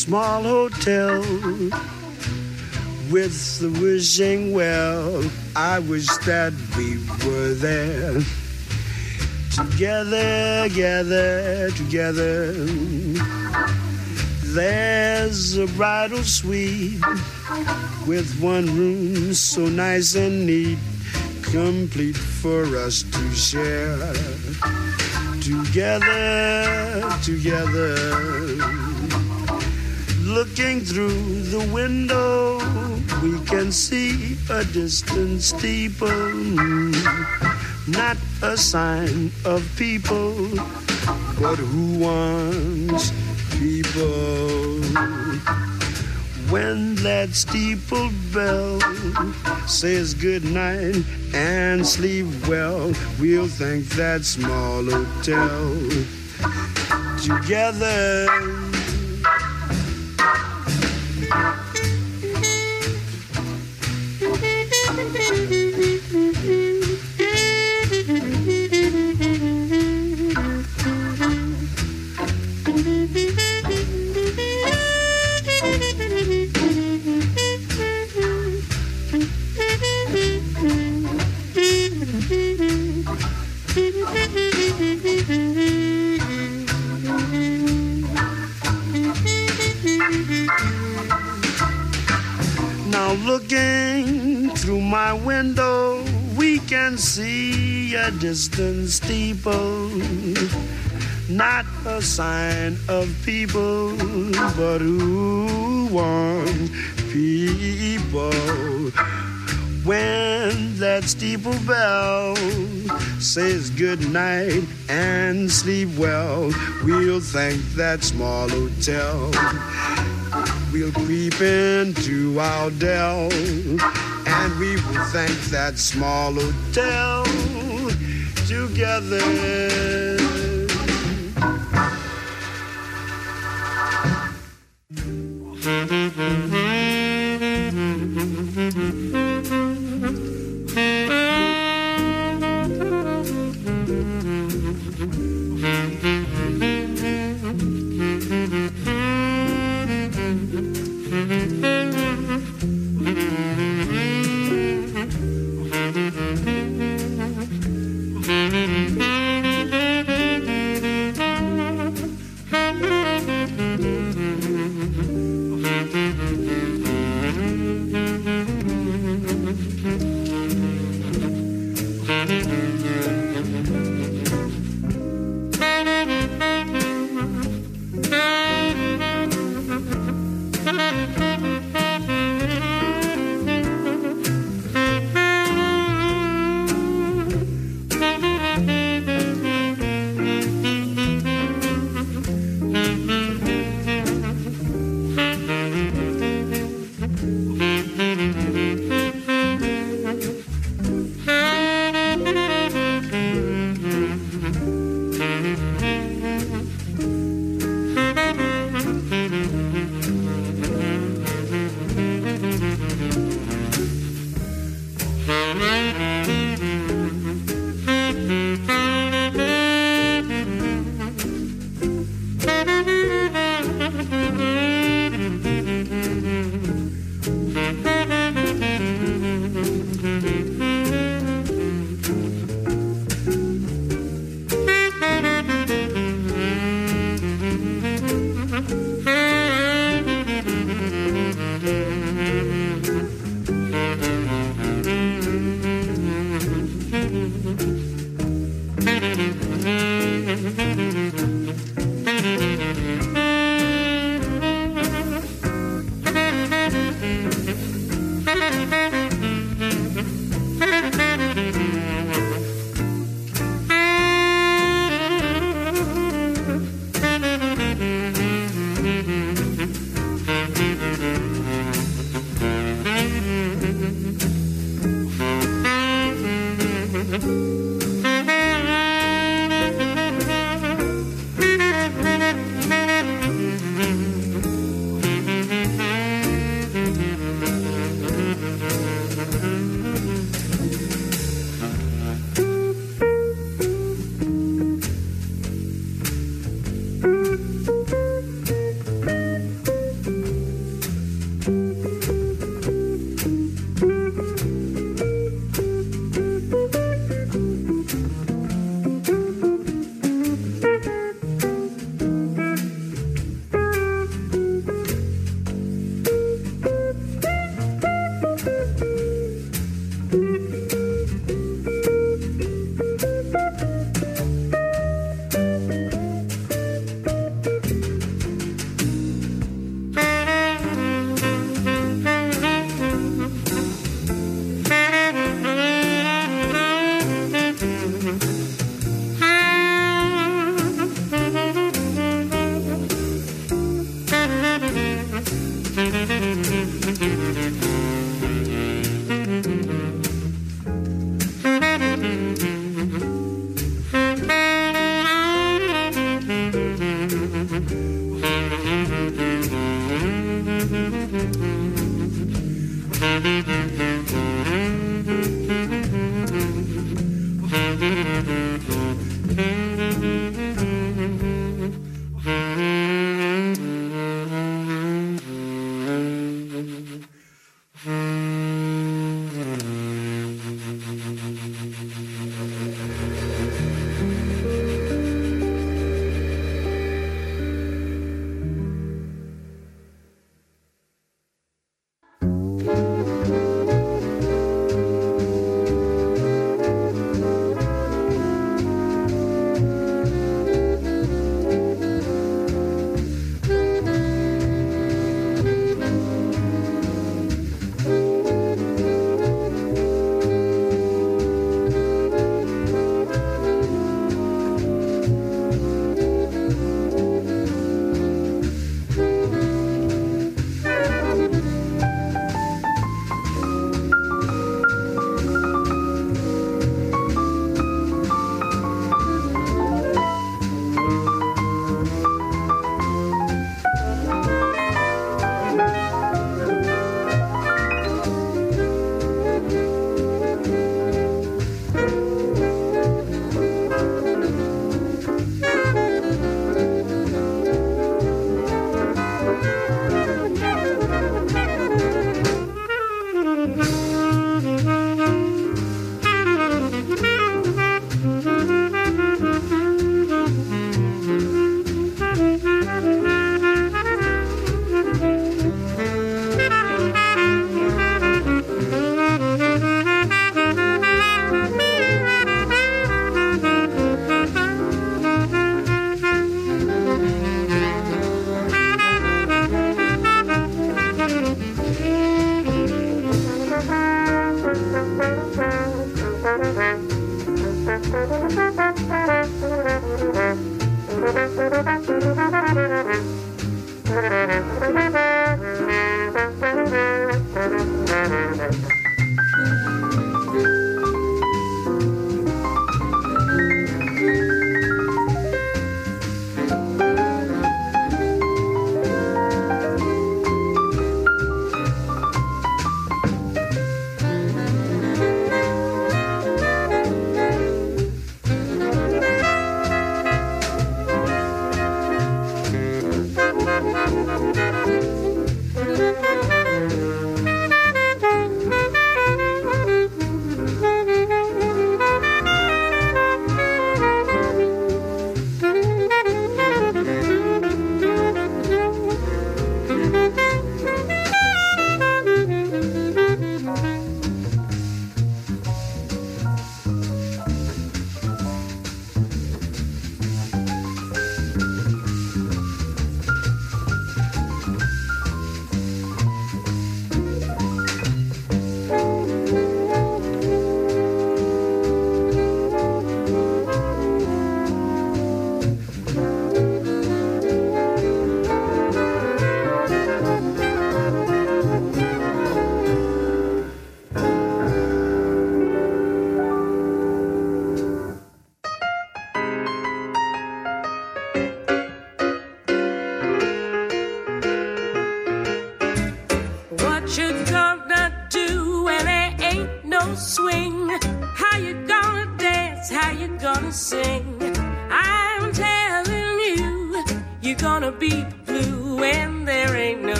Small hotel with the wishing well. I wish that we were there. Together, together, together. There's a bridal suite with one room so nice and neat, complete for us to share. Together, together, looking through the window, we can see a distant steeple. Not a sign of people, but who wants people? When that steeple bell says good night and sleep well, we'll thank that small hotel together. Thank you. Now looking through my window, we can see a distant steeple. Not a sign of people, but who want people? When that steeple bell says good night and sleep well, we'll thank that small hotel. We'll creep into our dell and we will thank that small hotel together.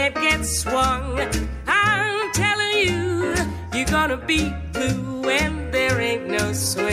head gets swung. I'm telling you, you're gonna be blue, and there ain't no swing.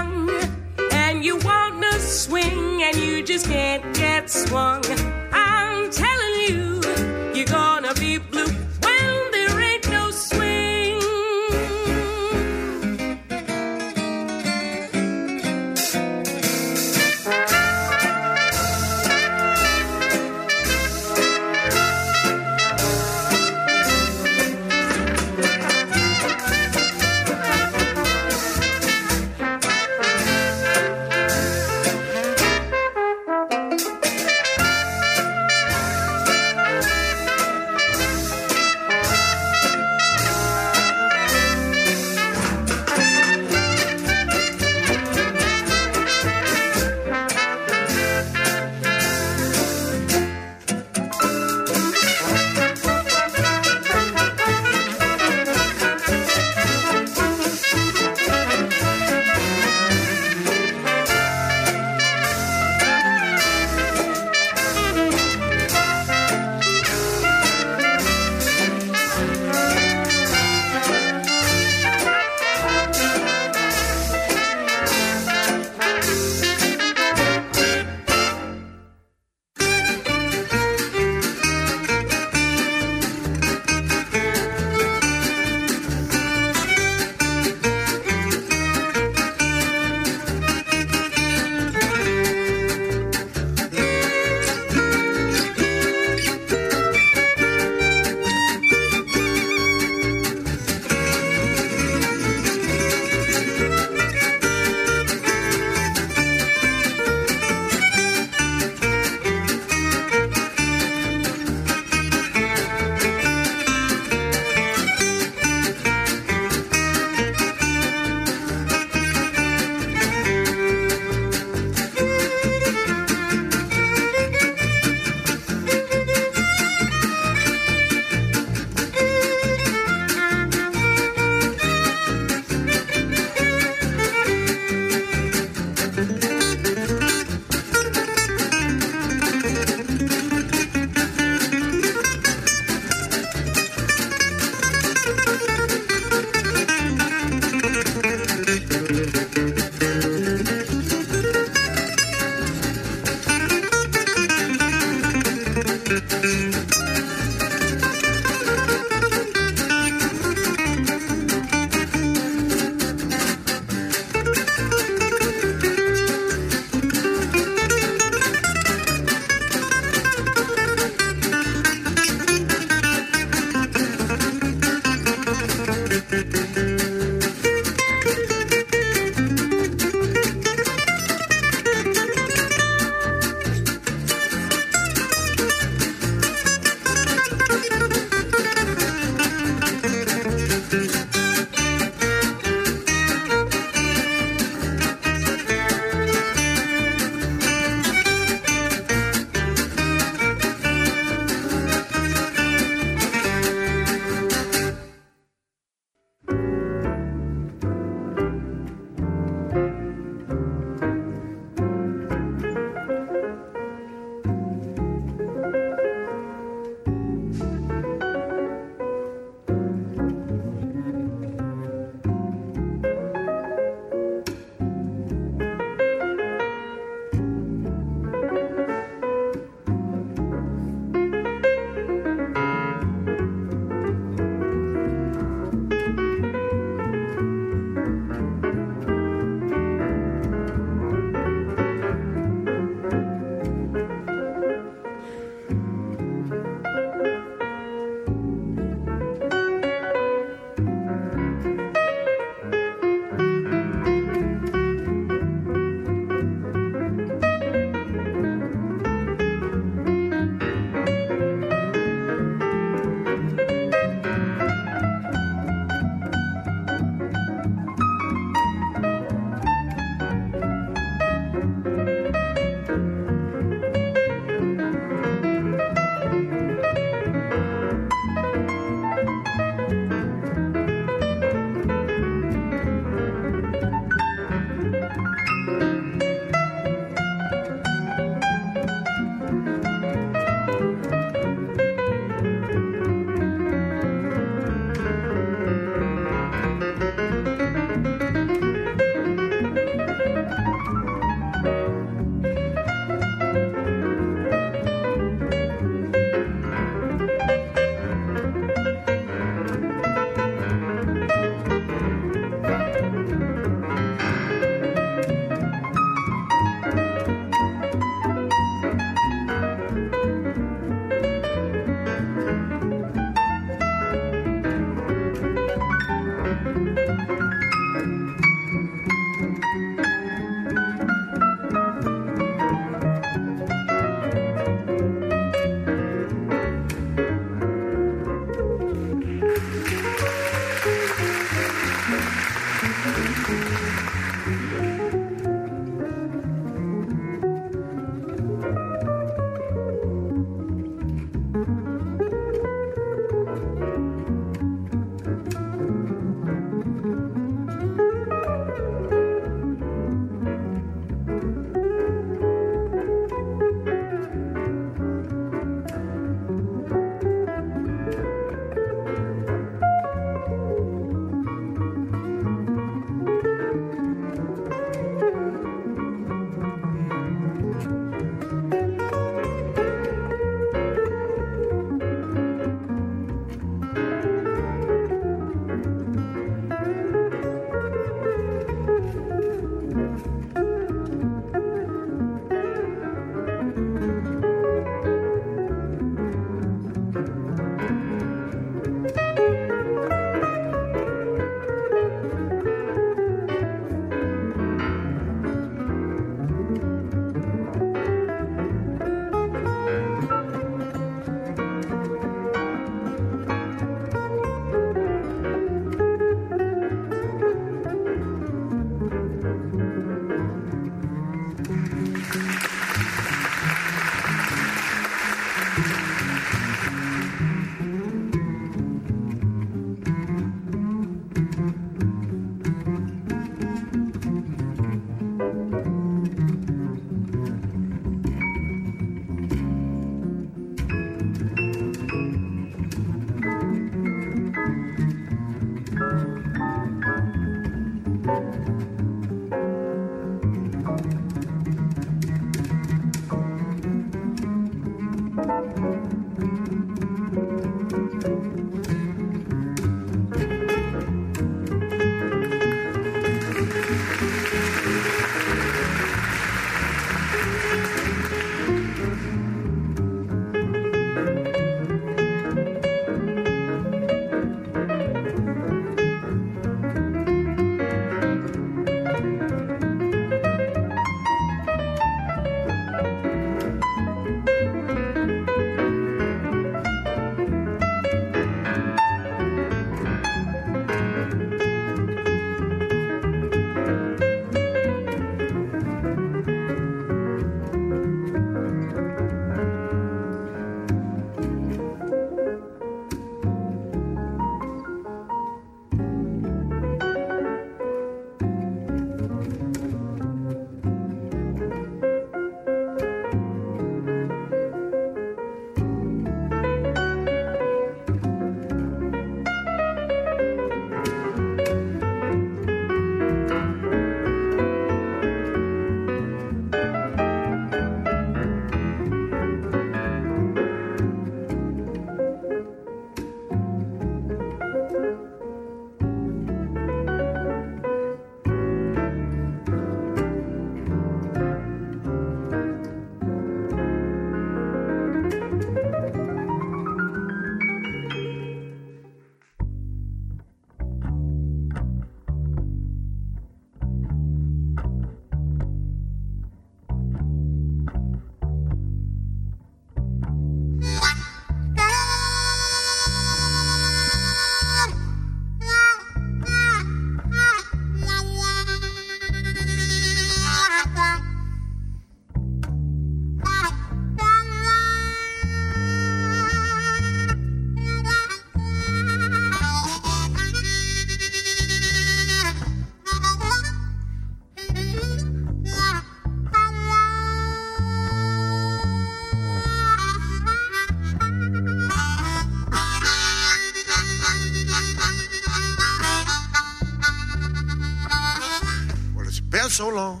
So long.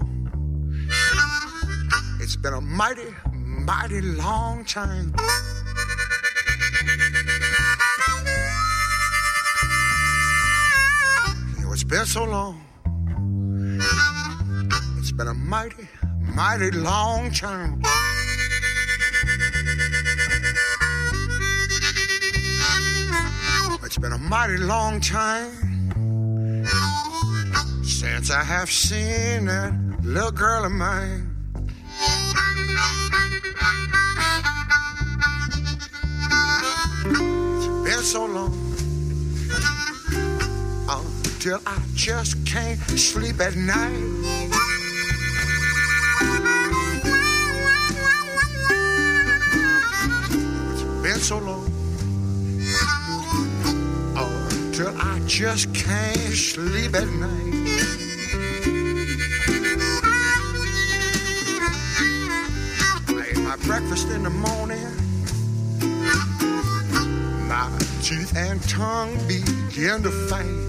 It's been a mighty, mighty long time. You know, it's been so long. It's been a mighty, mighty long time. It's been a mighty long time since I have seen that little girl of mine. It's been so long. until I just can't sleep at night. Been so long. Till I just can't sleep at night. Breakfast in the morning. My teeth and tongue begin to fight.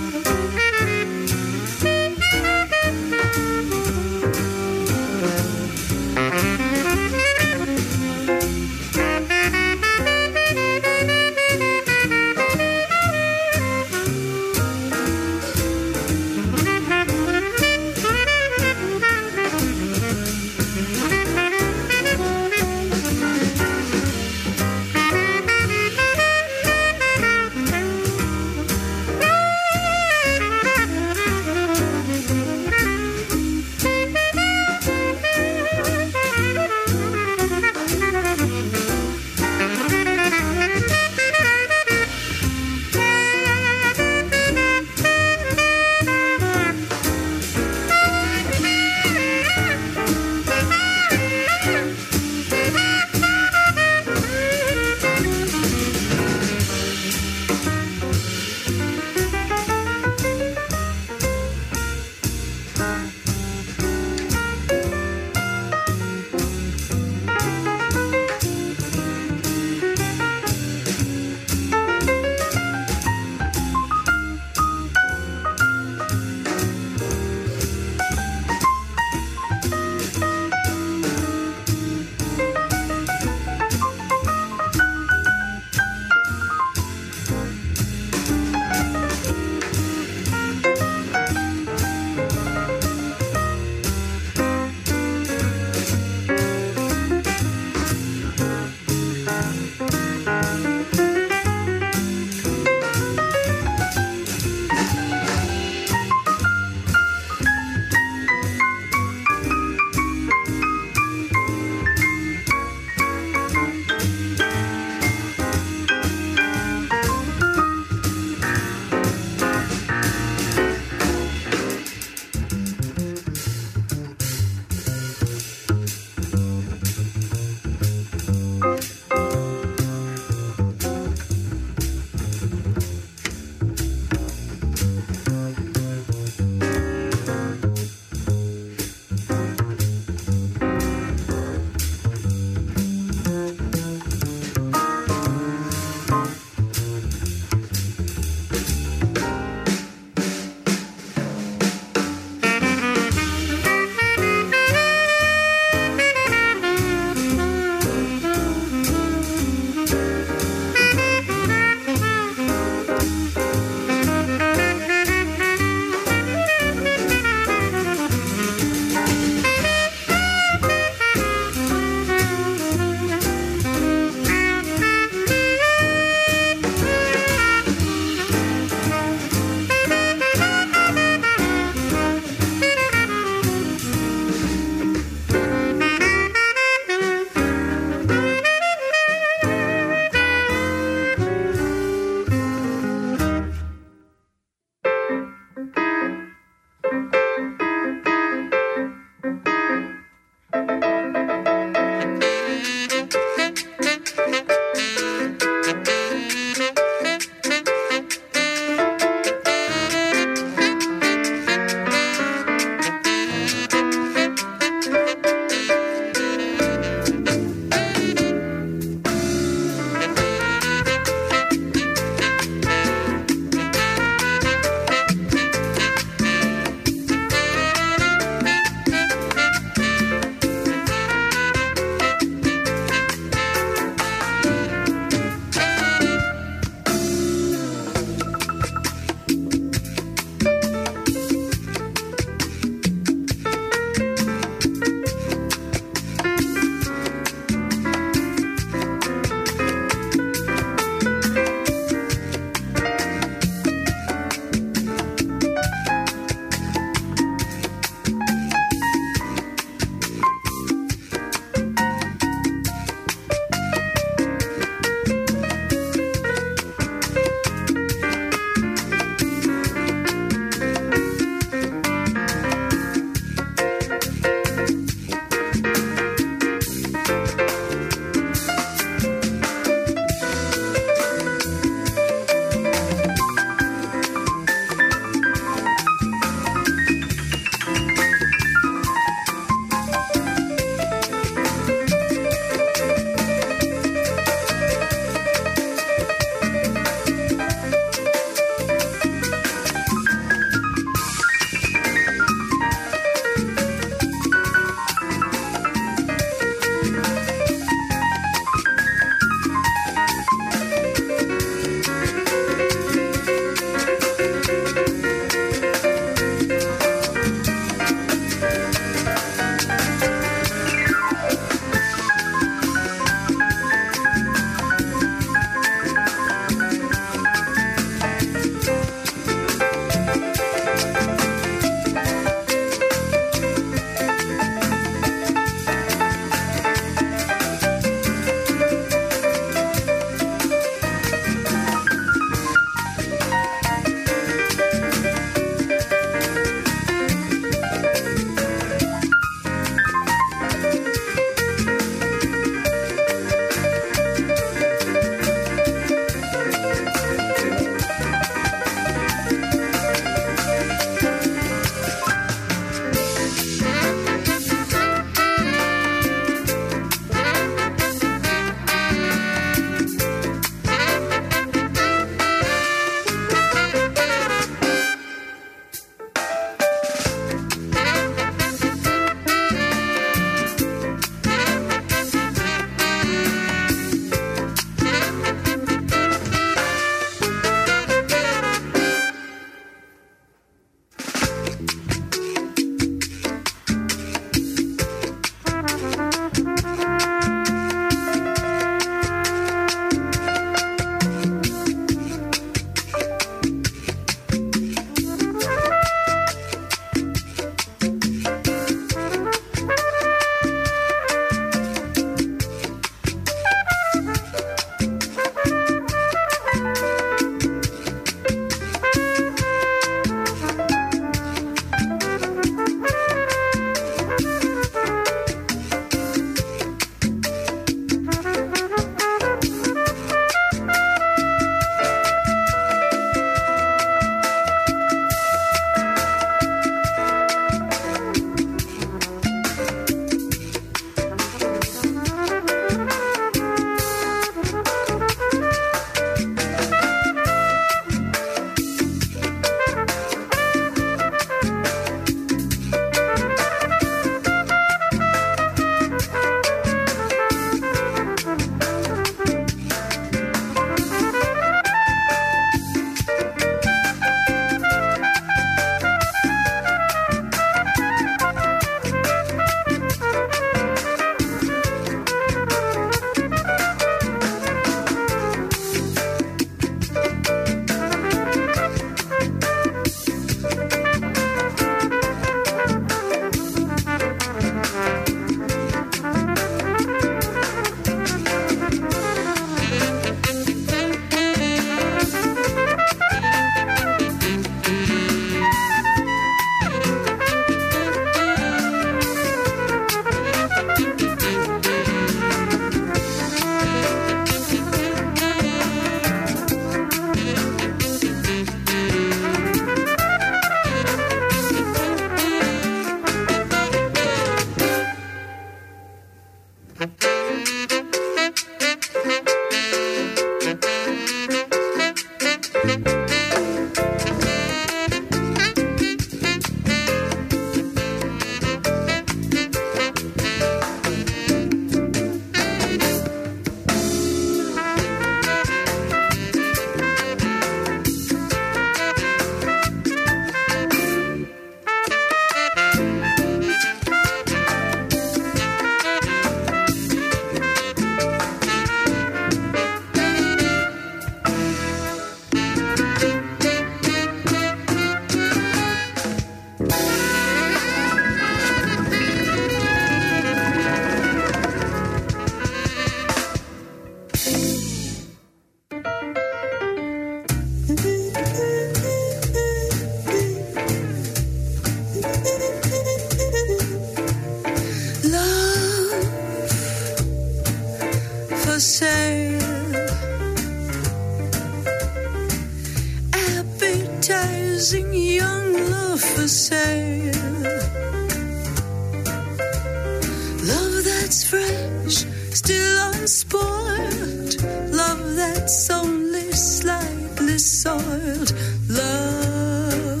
That's fresh, still unspoiled. Love that's only slightly soiled. Love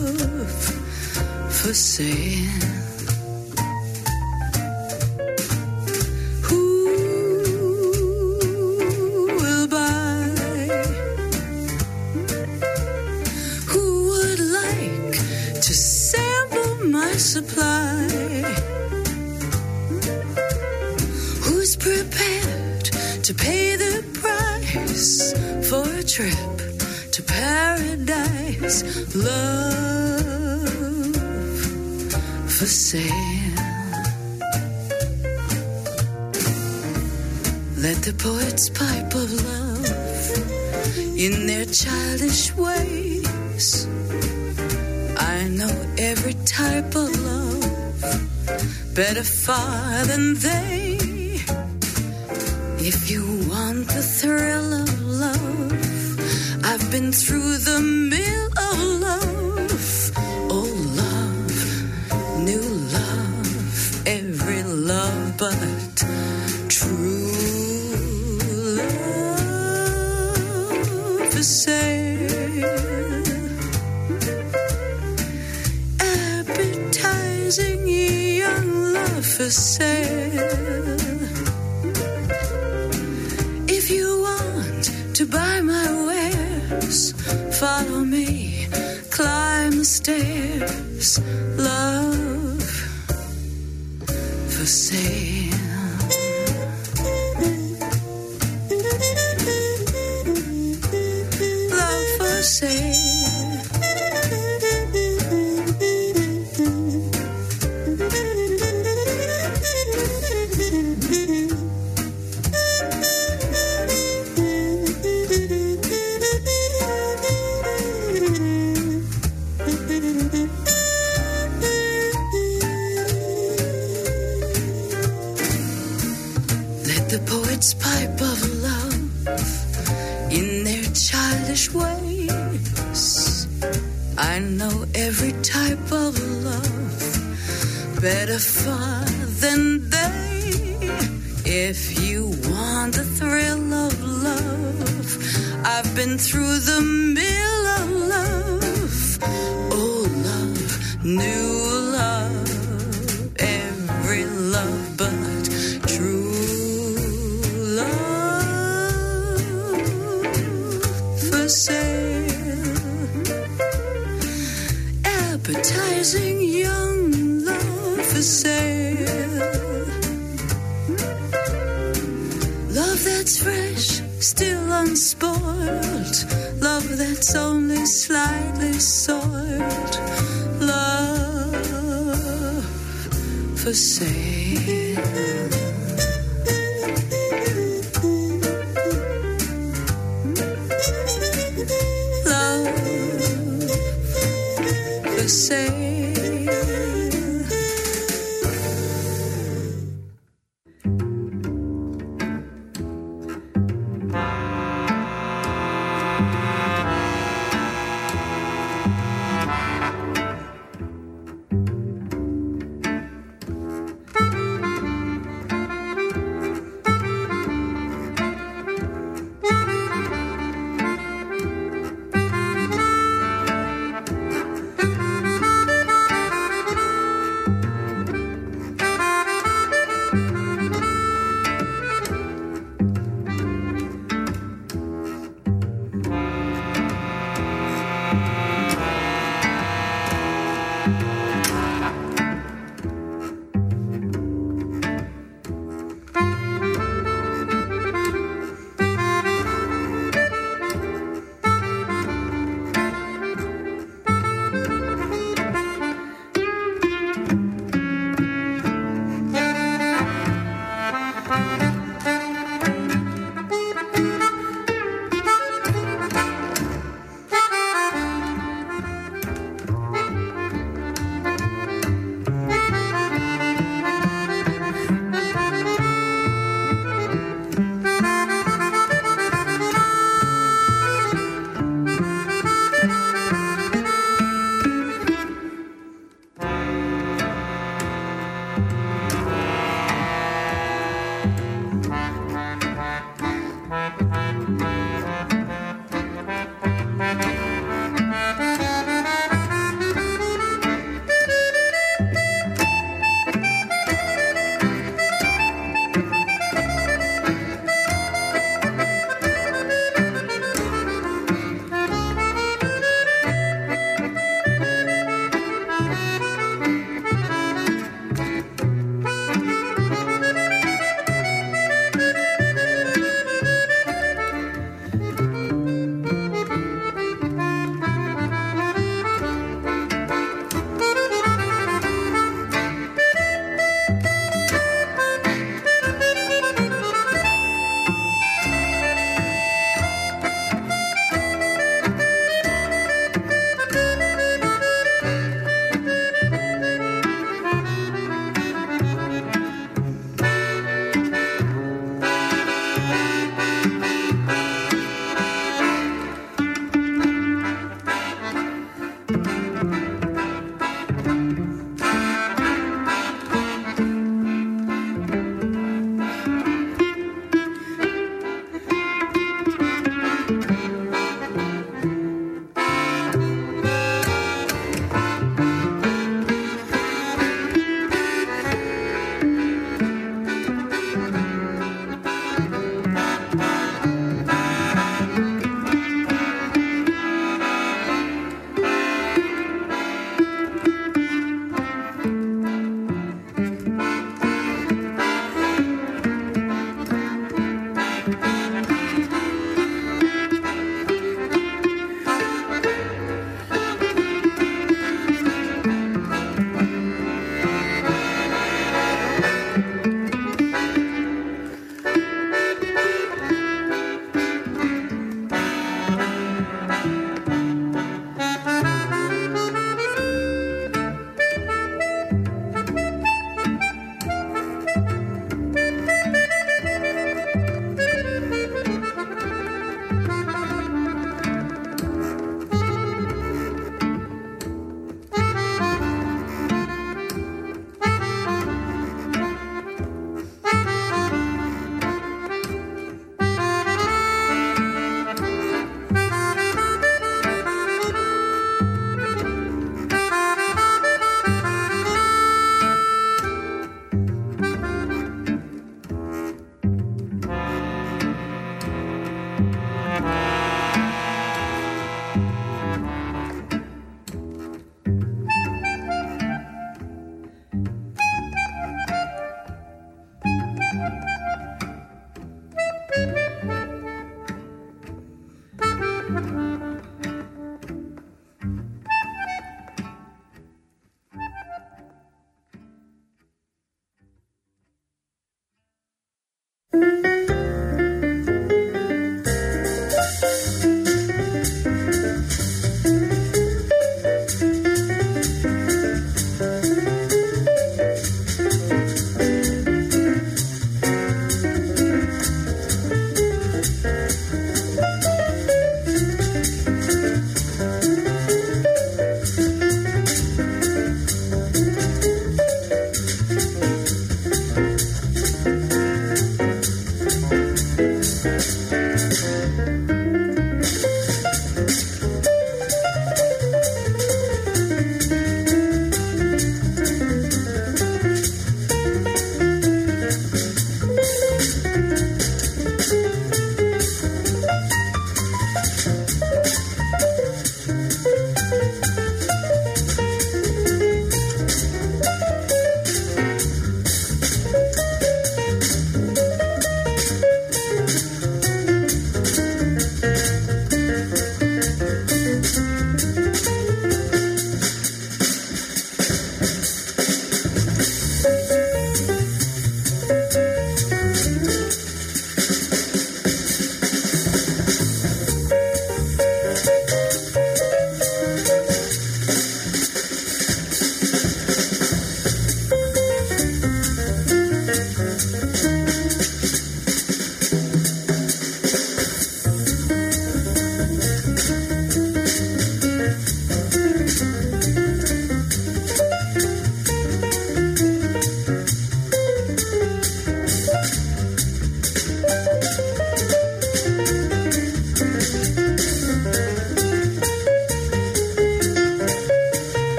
for sale. To pay the price for a trip to paradise? Love for sale. Let the poets pipe of love in their childish ways. I know every type of love better far than they. Want the thrill of love, I've been through the mill of love. Oh, love, new love, every love but true love for sale. Appetizing young love for sale. Love